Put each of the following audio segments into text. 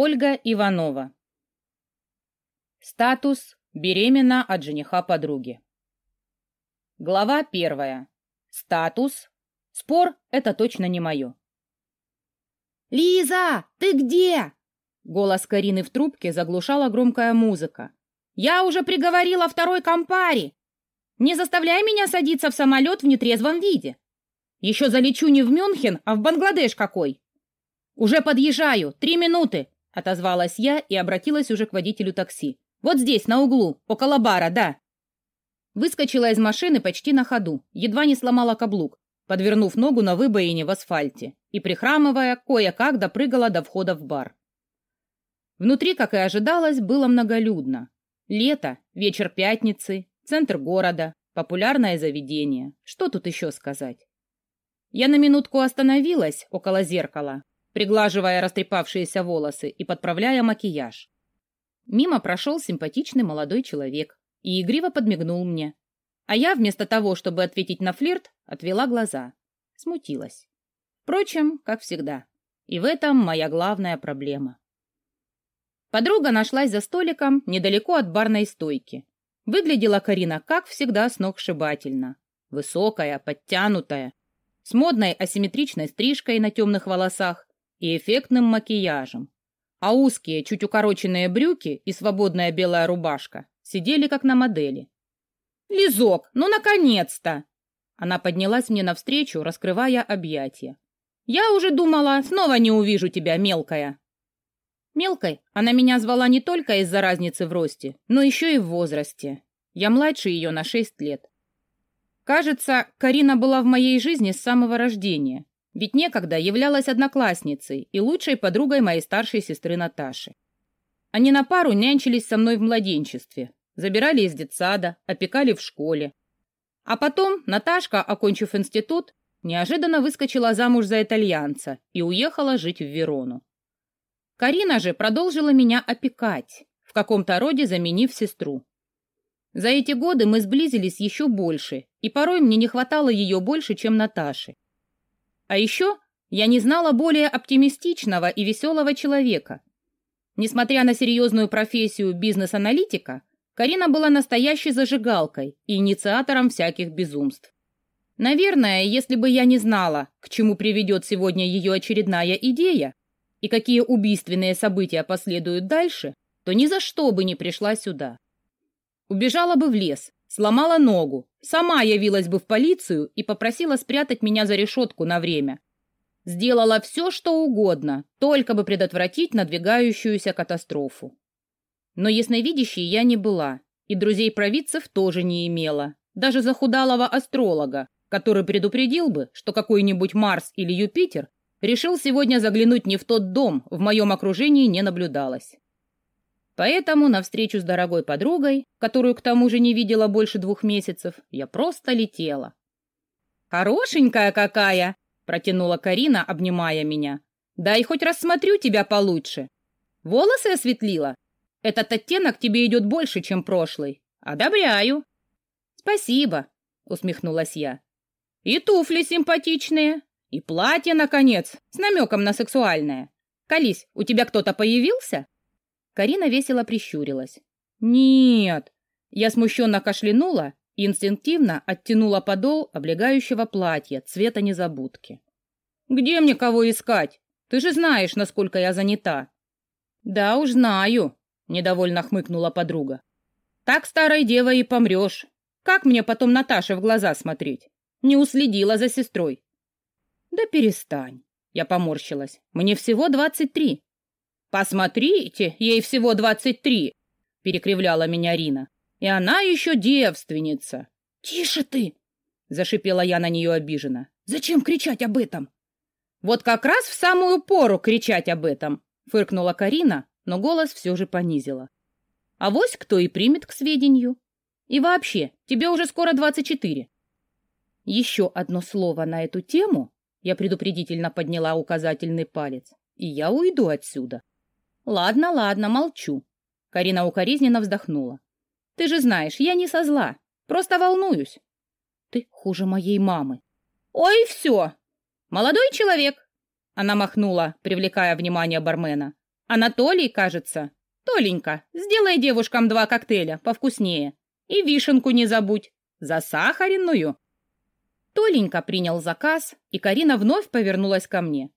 Ольга Иванова. Статус беременна от жениха подруги. Глава первая. Статус. Спор – это точно не мое. «Лиза, ты где?» Голос Карины в трубке заглушала громкая музыка. «Я уже приговорила второй компари! Не заставляй меня садиться в самолет в нетрезвом виде! Еще залечу не в Мюнхен, а в Бангладеш какой!» «Уже подъезжаю! Три минуты!» — отозвалась я и обратилась уже к водителю такси. «Вот здесь, на углу, около бара, да!» Выскочила из машины почти на ходу, едва не сломала каблук, подвернув ногу на выбоине в асфальте и, прихрамывая, кое-как допрыгала до входа в бар. Внутри, как и ожидалось, было многолюдно. Лето, вечер пятницы, центр города, популярное заведение. Что тут еще сказать? Я на минутку остановилась около зеркала, приглаживая растрепавшиеся волосы и подправляя макияж. Мимо прошел симпатичный молодой человек и игриво подмигнул мне. А я, вместо того, чтобы ответить на флирт, отвела глаза. Смутилась. Впрочем, как всегда. И в этом моя главная проблема. Подруга нашлась за столиком недалеко от барной стойки. Выглядела Карина, как всегда, сногсшибательно. Высокая, подтянутая, с модной асимметричной стрижкой на темных волосах и эффектным макияжем. А узкие, чуть укороченные брюки и свободная белая рубашка сидели как на модели. «Лизок, ну наконец-то!» Она поднялась мне навстречу, раскрывая объятия. «Я уже думала, снова не увижу тебя, мелкая!» Мелкой она меня звала не только из-за разницы в росте, но еще и в возрасте. Я младше ее на шесть лет. Кажется, Карина была в моей жизни с самого рождения, ведь некогда являлась одноклассницей и лучшей подругой моей старшей сестры Наташи. Они на пару нянчились со мной в младенчестве, забирали из детсада, опекали в школе. А потом Наташка, окончив институт, неожиданно выскочила замуж за итальянца и уехала жить в Верону. Карина же продолжила меня опекать, в каком-то роде заменив сестру. За эти годы мы сблизились еще больше, и порой мне не хватало ее больше, чем Наташи. А еще я не знала более оптимистичного и веселого человека. Несмотря на серьезную профессию бизнес-аналитика, Карина была настоящей зажигалкой и инициатором всяких безумств. Наверное, если бы я не знала, к чему приведет сегодня ее очередная идея, и какие убийственные события последуют дальше, то ни за что бы не пришла сюда. Убежала бы в лес, сломала ногу, сама явилась бы в полицию и попросила спрятать меня за решетку на время. Сделала все, что угодно, только бы предотвратить надвигающуюся катастрофу. Но ясновидящей я не была, и друзей-провидцев тоже не имела, даже захудалого астролога, который предупредил бы, что какой-нибудь Марс или Юпитер Решил сегодня заглянуть не в тот дом, в моем окружении не наблюдалось. Поэтому на встречу с дорогой подругой, которую к тому же не видела больше двух месяцев, я просто летела. «Хорошенькая какая!» — протянула Карина, обнимая меня. «Дай хоть рассмотрю тебя получше. Волосы осветлила? Этот оттенок тебе идет больше, чем прошлый. Одобряю». «Спасибо», — усмехнулась я. «И туфли симпатичные. И платье, наконец, с намеком на сексуальное. Колись, у тебя кто-то появился? Карина весело прищурилась. Нет. Я смущенно кашлянула и инстинктивно оттянула подол облегающего платья цвета незабудки. Где мне кого искать? Ты же знаешь, насколько я занята. Да уж знаю, недовольно хмыкнула подруга. Так старой девой и помрешь. Как мне потом Наташе в глаза смотреть? Не уследила за сестрой. Да перестань. Я поморщилась. Мне всего двадцать три. Посмотрите, ей всего двадцать три, перекривляла меня Рина. И она еще девственница. Тише ты, зашипела я на нее обиженно. Зачем кричать об этом? Вот как раз в самую пору кричать об этом, фыркнула Карина, но голос все же понизила. А вось кто и примет к сведению. И вообще, тебе уже скоро двадцать четыре. Еще одно слово на эту тему, я предупредительно подняла указательный палец. И я уйду отсюда. Ладно, ладно, молчу. Карина укоризненно вздохнула. Ты же знаешь, я не со зла. Просто волнуюсь. Ты хуже моей мамы. Ой, все. Молодой человек. Она махнула, привлекая внимание бармена. Анатолий, кажется. Толенька, сделай девушкам два коктейля повкуснее. И вишенку не забудь. Засахаренную. Толенька принял заказ, и Карина вновь повернулась ко мне.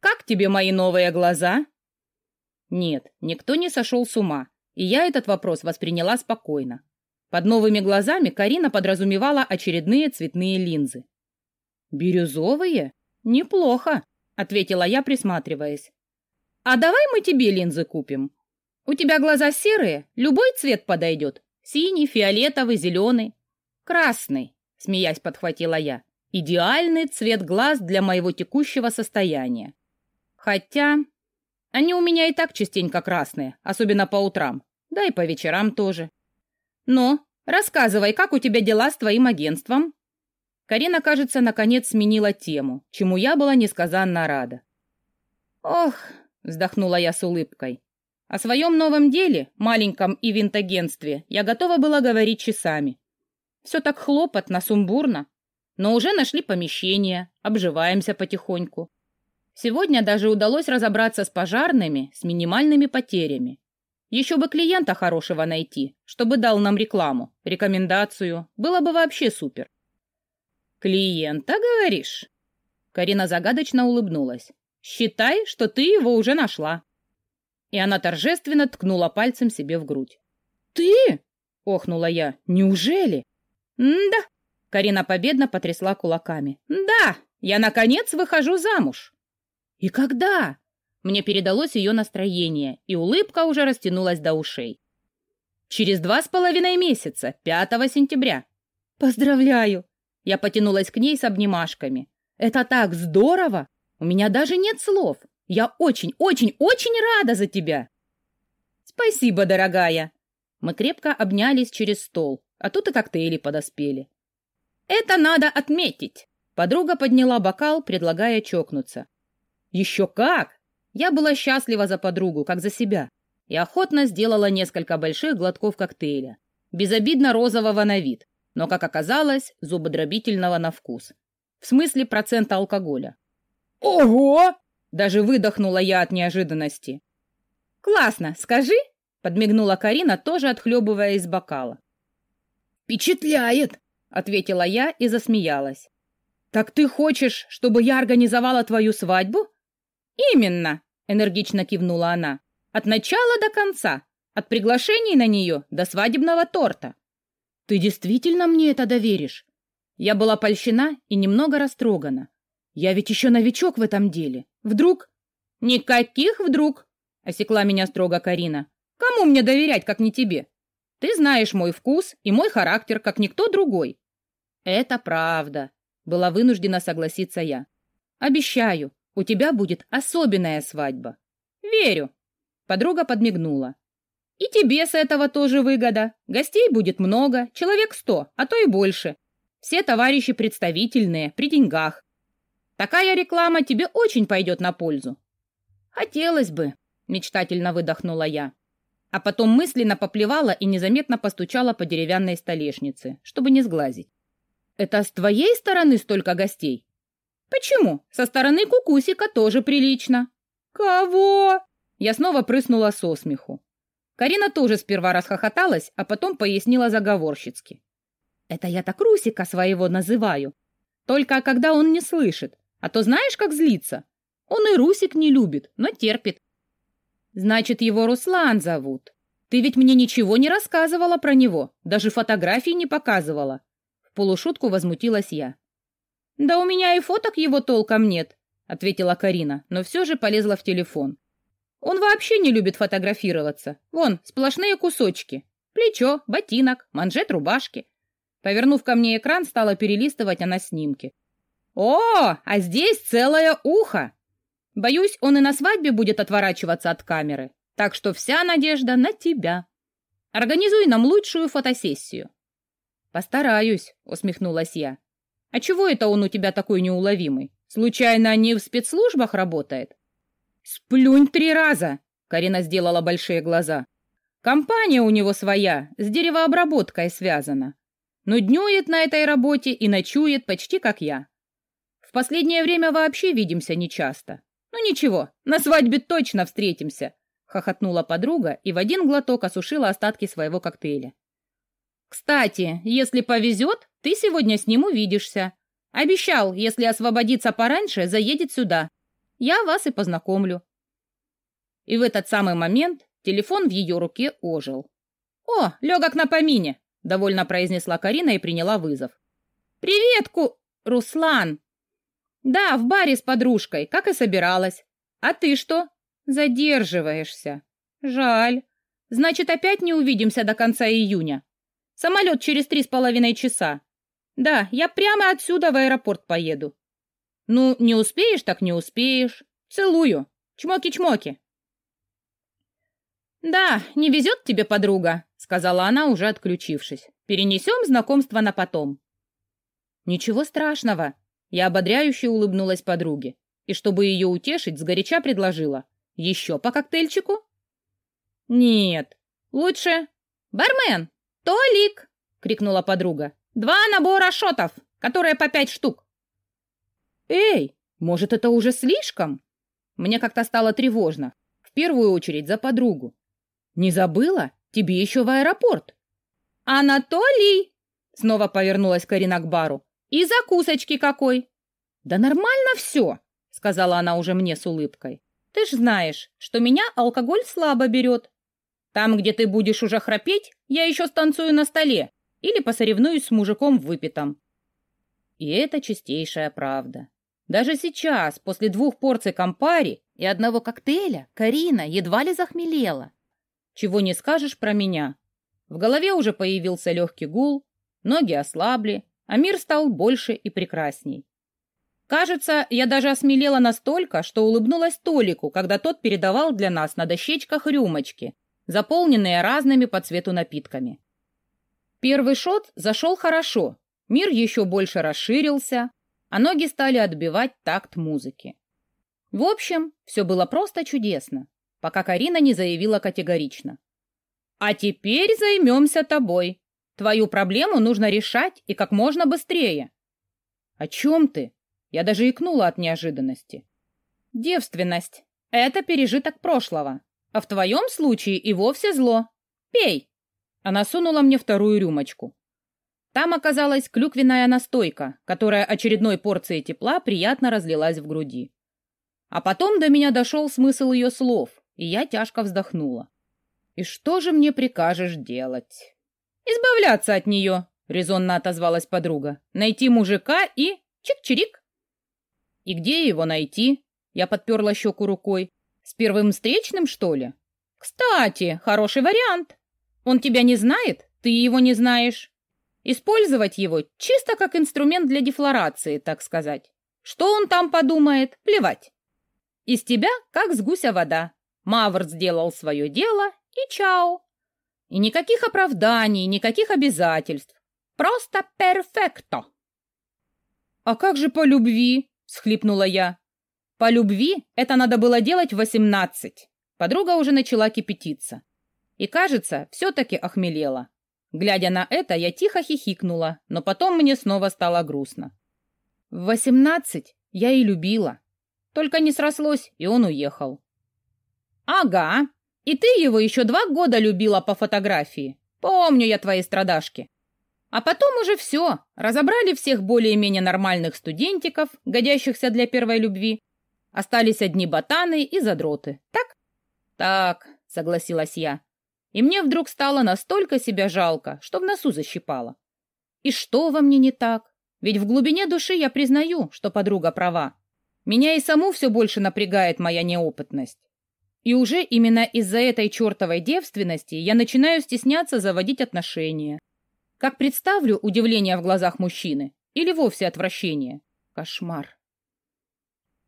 «Как тебе мои новые глаза?» Нет, никто не сошел с ума, и я этот вопрос восприняла спокойно. Под новыми глазами Карина подразумевала очередные цветные линзы. «Бирюзовые? Неплохо», — ответила я, присматриваясь. «А давай мы тебе линзы купим. У тебя глаза серые, любой цвет подойдет. Синий, фиолетовый, зеленый. Красный», — смеясь подхватила я. «Идеальный цвет глаз для моего текущего состояния. Хотя они у меня и так частенько красные, особенно по утрам, да и по вечерам тоже. Но рассказывай, как у тебя дела с твоим агентством?» Карина, кажется, наконец сменила тему, чему я была несказанно рада. «Ох», — вздохнула я с улыбкой, — «о своем новом деле, маленьком ивент-агентстве, я готова была говорить часами. Все так хлопотно, сумбурно, но уже нашли помещение, обживаемся потихоньку. Сегодня даже удалось разобраться с пожарными с минимальными потерями. Еще бы клиента хорошего найти, чтобы дал нам рекламу, рекомендацию, было бы вообще супер. «Клиента, говоришь?» Карина загадочно улыбнулась. «Считай, что ты его уже нашла». И она торжественно ткнула пальцем себе в грудь. «Ты?» — охнула я. «Неужели?» «Да». Карина победно потрясла кулаками. «Да, я, наконец, выхожу замуж». «И когда?» Мне передалось ее настроение, и улыбка уже растянулась до ушей. «Через два с половиной месяца, 5 сентября». «Поздравляю!» Я потянулась к ней с обнимашками. «Это так здорово! У меня даже нет слов! Я очень, очень, очень рада за тебя!» «Спасибо, дорогая!» Мы крепко обнялись через стол, а тут и коктейли подоспели. «Это надо отметить!» Подруга подняла бокал, предлагая чокнуться. Еще как! Я была счастлива за подругу, как за себя, и охотно сделала несколько больших глотков коктейля, безобидно розового на вид, но, как оказалось, зубодробительного на вкус. В смысле процента алкоголя. «Ого!» — даже выдохнула я от неожиданности. «Классно, скажи!» — подмигнула Карина, тоже отхлебывая из бокала. «Впечатляет!» — ответила я и засмеялась. «Так ты хочешь, чтобы я организовала твою свадьбу?» «Именно!» — энергично кивнула она. «От начала до конца, от приглашений на нее до свадебного торта». «Ты действительно мне это доверишь?» Я была польщена и немного растрогана. Я ведь еще новичок в этом деле. Вдруг... Никаких вдруг, осекла меня строго Карина. Кому мне доверять, как не тебе? Ты знаешь мой вкус и мой характер, как никто другой. Это правда, была вынуждена согласиться я. Обещаю, у тебя будет особенная свадьба. Верю. Подруга подмигнула. И тебе с этого тоже выгода. Гостей будет много, человек сто, а то и больше. Все товарищи представительные, при деньгах. Такая реклама тебе очень пойдет на пользу. Хотелось бы, мечтательно выдохнула я. А потом мысленно поплевала и незаметно постучала по деревянной столешнице, чтобы не сглазить. Это с твоей стороны столько гостей? Почему? Со стороны кукусика тоже прилично. Кого? Я снова прыснула со смеху. Карина тоже сперва расхохоталась, а потом пояснила заговорщицки. Это я так Русика своего называю. Только когда он не слышит. А то знаешь, как злится? Он и Русик не любит, но терпит. Значит, его Руслан зовут. Ты ведь мне ничего не рассказывала про него, даже фотографии не показывала. В полушутку возмутилась я. «Да у меня и фоток его толком нет», — ответила Карина, но все же полезла в телефон. «Он вообще не любит фотографироваться. Вон, сплошные кусочки. Плечо, ботинок, манжет рубашки». Повернув ко мне экран, стала перелистывать она снимки. «О, а здесь целое ухо!» Боюсь, он и на свадьбе будет отворачиваться от камеры, так что вся надежда на тебя. Организуй нам лучшую фотосессию. Постараюсь, усмехнулась я. А чего это он у тебя такой неуловимый? Случайно не в спецслужбах работает? Сплюнь три раза, Карина сделала большие глаза. Компания у него своя, с деревообработкой связана. Но днюет на этой работе и ночует почти как я. В последнее время вообще видимся нечасто. Ну ничего, на свадьбе точно встретимся, хохотнула подруга и в один глоток осушила остатки своего коктейля. Кстати, если повезет, ты сегодня с ним увидишься. Обещал, если освободится пораньше, заедет сюда. Я вас и познакомлю. И в этот самый момент телефон в ее руке ожил. «О, легок на помине!» — довольно произнесла Карина и приняла вызов. «Привет, Ку... Руслан!» «Да, в баре с подружкой, как и собиралась. А ты что?» «Задерживаешься. Жаль. Значит, опять не увидимся до конца июня. Самолет через три с половиной часа. Да, я прямо отсюда в аэропорт поеду. Ну, не успеешь, так не успеешь. Целую. Чмоки-чмоки». «Да, не везет тебе, подруга», — сказала она, уже отключившись. «Перенесем знакомство на потом». «Ничего страшного», — я ободряюще улыбнулась подруге. И чтобы ее утешить, сгоряча предложила. «Еще по коктейльчику?» «Нет, лучше...» «Бармен! Толик!» — крикнула подруга. «Два набора шотов, которые по пять штук». «Эй, может, это уже слишком?» Мне как-то стало тревожно. В первую очередь за подругу. Не забыла? Тебе еще в аэропорт. Анатолий! Снова повернулась Карина к бару. И закусочки какой? Да нормально все, сказала она уже мне с улыбкой. Ты ж знаешь, что меня алкоголь слабо берет. Там, где ты будешь уже храпеть, я еще станцую на столе или посоревнуюсь с мужиком в выпитом. И это чистейшая правда. Даже сейчас, после двух порций компари и одного коктейля, Карина едва ли захмелела. Чего не скажешь про меня. В голове уже появился легкий гул, ноги ослабли, а мир стал больше и прекрасней. Кажется, я даже осмелела настолько, что улыбнулась Толику, когда тот передавал для нас на дощечках рюмочки, заполненные разными по цвету напитками. Первый шот зашел хорошо, мир еще больше расширился, а ноги стали отбивать такт музыки. В общем, все было просто чудесно пока Карина не заявила категорично. «А теперь займемся тобой. Твою проблему нужно решать и как можно быстрее». «О чем ты?» Я даже икнула от неожиданности. «Девственность. Это пережиток прошлого. А в твоем случае и вовсе зло. Пей!» Она сунула мне вторую рюмочку. Там оказалась клюквенная настойка, которая очередной порцией тепла приятно разлилась в груди. А потом до меня дошел смысл ее слов, и я тяжко вздохнула. «И что же мне прикажешь делать?» «Избавляться от нее», — резонно отозвалась подруга. «Найти мужика и... чик-чирик». «И где его найти?» Я подперла щеку рукой. «С первым встречным, что ли?» «Кстати, хороший вариант. Он тебя не знает, ты его не знаешь. Использовать его чисто как инструмент для дефлорации, так сказать. Что он там подумает, плевать. Из тебя как с гуся вода. Мавр сделал свое дело и чао. И никаких оправданий, никаких обязательств. Просто перфекто. «А как же по любви?» — схлипнула я. «По любви это надо было делать в восемнадцать». Подруга уже начала кипятиться. И, кажется, все-таки охмелела. Глядя на это, я тихо хихикнула, но потом мне снова стало грустно. В восемнадцать я и любила. Только не срослось, и он уехал. «Ага. И ты его еще два года любила по фотографии. Помню я твои страдашки. А потом уже все. Разобрали всех более-менее нормальных студентиков, годящихся для первой любви. Остались одни ботаны и задроты. Так? Так, согласилась я. И мне вдруг стало настолько себя жалко, что в носу защипало. И что во мне не так? Ведь в глубине души я признаю, что подруга права. Меня и саму все больше напрягает моя неопытность. И уже именно из-за этой чертовой девственности я начинаю стесняться заводить отношения. Как представлю удивление в глазах мужчины или вовсе отвращение. Кошмар.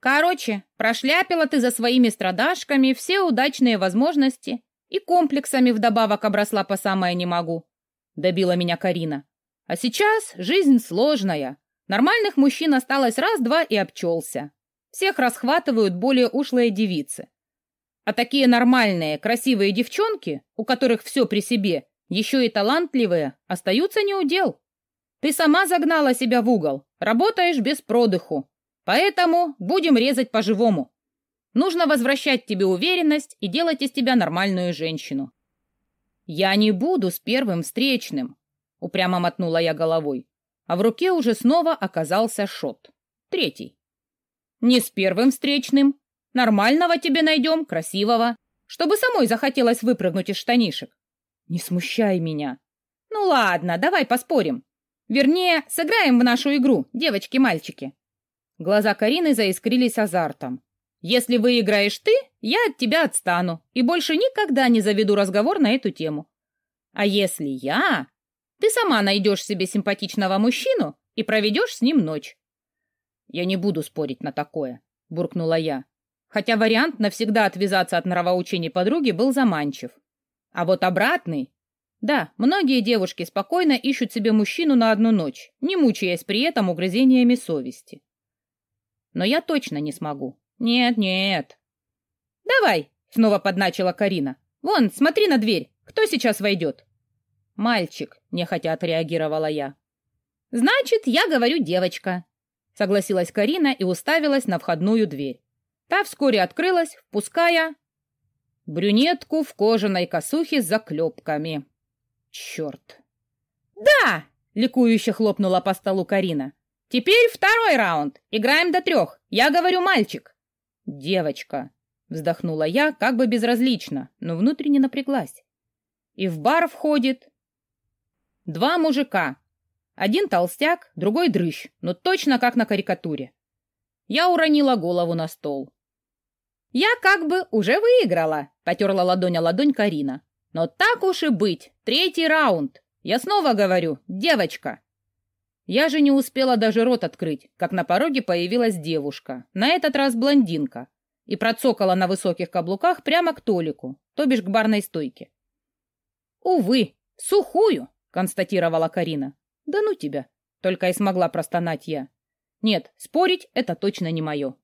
Короче, прошляпила ты за своими страдашками все удачные возможности и комплексами вдобавок обросла по самое не могу. Добила меня Карина. А сейчас жизнь сложная. Нормальных мужчин осталось раз-два и обчелся. Всех расхватывают более ушлые девицы. А такие нормальные, красивые девчонки, у которых все при себе, еще и талантливые, остаются не у дел. Ты сама загнала себя в угол, работаешь без продыху. Поэтому будем резать по-живому. Нужно возвращать тебе уверенность и делать из тебя нормальную женщину. Я не буду с первым встречным, упрямо мотнула я головой, а в руке уже снова оказался шот. Третий. Не с первым встречным. Нормального тебе найдем, красивого, чтобы самой захотелось выпрыгнуть из штанишек. Не смущай меня. Ну ладно, давай поспорим. Вернее, сыграем в нашу игру, девочки-мальчики. Глаза Карины заискрились азартом. Если выиграешь ты, я от тебя отстану и больше никогда не заведу разговор на эту тему. А если я, ты сама найдешь себе симпатичного мужчину и проведешь с ним ночь. Я не буду спорить на такое, буркнула я. Хотя вариант навсегда отвязаться от нравоучений подруги был заманчив. А вот обратный... Да, многие девушки спокойно ищут себе мужчину на одну ночь, не мучаясь при этом угрызениями совести. Но я точно не смогу. Нет, нет. Давай, снова подначила Карина. Вон, смотри на дверь. Кто сейчас войдет? Мальчик, нехотя отреагировала я. Значит, я говорю девочка, согласилась Карина и уставилась на входную дверь. Та вскоре открылась, впуская брюнетку в кожаной косухе с заклепками. Черт! Да! ликующе хлопнула по столу Карина. Теперь второй раунд. Играем до трех. Я говорю мальчик. Девочка, вздохнула я, как бы безразлично, но внутренне напряглась. И в бар входит два мужика, один толстяк, другой дрыщ, но точно как на карикатуре. Я уронила голову на стол. «Я как бы уже выиграла», — потерла ладонь о ладонь Карина. «Но так уж и быть, третий раунд. Я снова говорю, девочка». Я же не успела даже рот открыть, как на пороге появилась девушка, на этот раз блондинка, и процокала на высоких каблуках прямо к Толику, то бишь к барной стойке. «Увы, сухую», — констатировала Карина. «Да ну тебя!» — только и смогла простонать я. «Нет, спорить — это точно не мое».